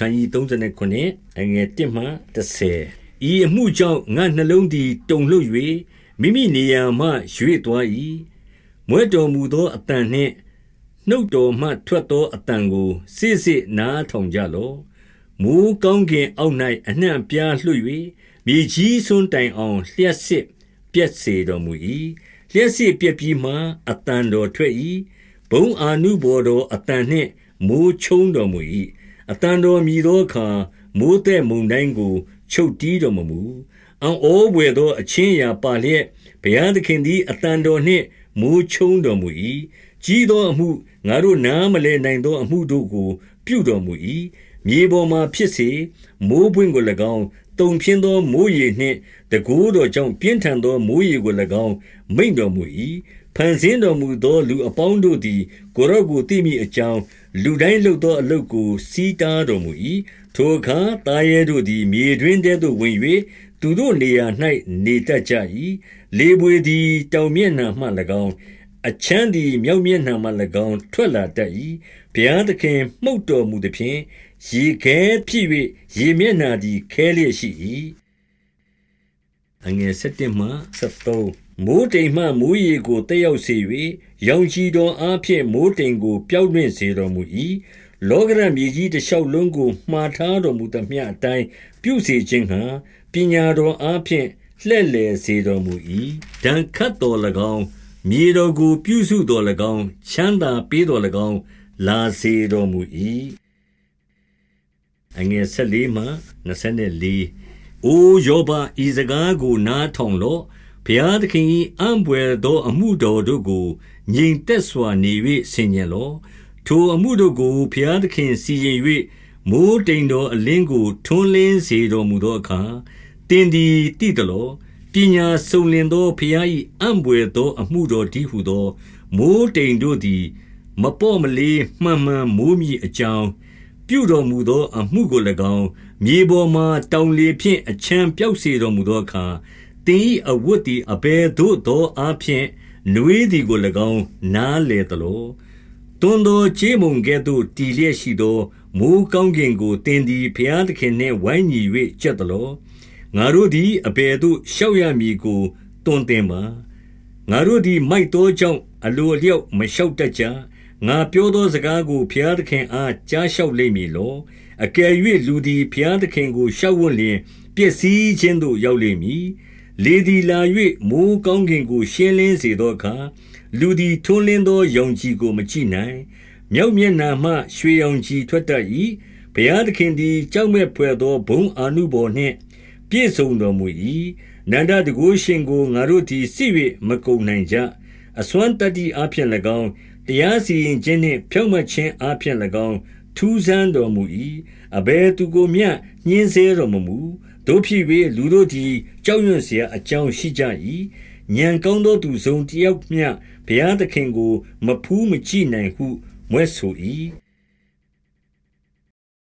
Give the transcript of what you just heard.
ခန်းကြီး39အငယ်1မှ30ဤအမှုကြောင့်ငါနှလုံးသည်တုန်လှုပ်၍မိမိနေရာမှရွေ့သွား၏မွဲတော်မူသောအတန်နှင့်နှုတ်တော်မှထွက်သောအတန်ကိုစစ်စစ်နားထောင်ကြလော့မူကောင်းကင်အောက်၌အနှံ့ပြားလွှတ်၍မြေကြီးစွန်းတိုင်အောင်လျှက်စစ်ပြက်စေတော်မူ၏လျှက်စစ်ပြက်ပြီးမှအတန်တော်ထွက်၏ဘုံအာနုဘော်တော်အတန်နှင့်မိုးချုံတော်မူ၏ အတန်တော်မြည်သောအခါ မိုးတဲ့မုန်တိုင်းကို ချုပ်တီးတော်မမူ အံ့ဩပွေသော အချင်းရာပါလျက် ဘုရားသခင်သည်အတန်တော်နှင့် မိုးချုံတော်မူ၏ကြီးသောအမှု ငါတို့နားမလဲနိုင်သော အမှုတို့ကို ပြုတော်မူ၏မြေပေါ်မှဖြစ်စေ မိုးပွင့်ကို၎င်း တုံဖြင်းသောမိုးရေနှင့်တကိုးတော်ကြောင့်ပြင်းထန်သောမိုးရေကို၎င်း မိန်တော်မူ၏ဖန်ဆင်းတော်မူသောလူအပေါင်းတို့သည် ကိုရော့ကိုသိမိအကြောင်းလူတိုင်းလုပ်သောအလုပ်ကိုစီးတားတော်မူ၏ထိုအခါတာရဲတို့သည် မြေတွင်တဲသို့ဝင်၍သူတို့နေရာ၌နေတတ်ကြ၏လေပွေသည် တောင်မျက်နှာမှ၎င်း အချမ်းသည် မြောက်မျက်နှာမှ၎င်း ထွက်လာတတ်၏ဘုရားသခင် မှုတ်တော်မူသည်ဖြင့် ရေခဲဖြစ်၍ရေမျက်နှာသည် ခဲလျက်ရှိ၏အငယ်7မှ73မိုးတိမ်မှ မိုးရေကိုတက်ရောက်စေ၍ရောင်ချီတော်အားဖြင့် မိုးတိမ်ကို ပျောက်လွင့်စေတော်မူ၏လောကရမြေကြီးတစ်လျှောက်လုံးကို မှားထားတော်မူသမျှအတိုင်း ပြုစေခြင်းဟံပညာတော်အားဖြင့် လှဲ့လေစေတော်မူ၏ဒံခတ်တော်၎င်း မြေတော်ကို ပြုစုတော်၎င်း ချမ်းသာပေးတော်၎င်း လာစေတော်မူ၏အငယ်14မှ24အိုယောဘ ဤစကားကို နားထောင်လော့ ဘုရားသခင်၏အံပွေသော အမှုတော်တို့ကို ငြိမ်သက်စွာ နေ၍ဆင်ញံလော့ ထိုအမှုတို့ကို ဘုရားသခင်စီရင်၍မိုးတိမ်တော်အလင်းကို ထွန်းလင်းစေတော်မူသောအခါတင်းသည်တည်တော် ပညာစုံလင်သောဘုရား၏အံပွေသောအမှုတော်တည်းဟုသော မိုးတိမ်တို့သည် မပေါ့မလေးမှန်မှန်မိုးမြည်အကြောင်းပြုတော်မူသော အမှုကို၎င်းမြေပေါ်မှတောင်လေဖြင့်အချမ်းပြောက်စေတော်မူသောအခါတင်း၏အဝတ်သည်အဘယ်သို့သောအဖျင်နွေးသည်ကို၎င်း နားလေသလိုတွန်းသောချေမုန်ကဲ့သို့တည်လျက်ရှိသောမိုးကောင်းကင်ကိုတင်းသည်ဖျားသခင်နှင့်ဝိုင်းညီ၍ကြက်သလို ငါတို့သည် အဘယ်သို့ရှောက်ရမည်ကိုတွန်းတင်ပါ ငါတို့သည် မိုက်သောကြောင့် အလိုအလျောက် မလျှောက်တတ်ကြ ငါပြောသောစကားကို ဘုရားသခင်အား ကြားလျှောက်လိမ့်မည်လော အကယ်၍လူသည် ဘုရားသခင်ကိုရှောက်ဝတ်လျင် ပျက်စီးခြင်းသို့ ရောက်လိမ့်မည် လေသည်လာ၍မိုးကောင်းကင်ကို ရှင်းလင်းစေသောအခါ လူသည် ထွန်းလင်းသောယုံကြည်ကို မကြည့်နိုင် မြောက်မျက်နှာမှ ရွှေရောင်ကြည်ထွက်တတ်၏ဘုရားသခင်သည် ကြောက်မဲ့ဖွယ်သော ဘုံအာနုဘော်နှင့် ပြည့်စုံတော်မူ၏နန္ဒတကုရှင်ကိုငါတို့သည်စစ်၍မကုန်နိုင်ကြအစွမ်းတတ္တိအဖျင်၎င်းတရားစီရင်ခြင်းနှင့်ဖြောင့်မတ်ခြင်းအဖျင်၎င်းထူးဆန်းတော်မူ၏အဘယ်သူကိုမျှညှင်းဆဲတော်မမူတို့ဖြစ်၍လူတို့သည်ကြောက်ရွံ့เสียအကြောင်းရှိကြ၏ဉာဏ်ကောင်းသောသူဆုံးတယောက်မျှဘုရားသခင်ကို မဖူးမကြည့်နိုင်ဟုမွဲ့ဆို၏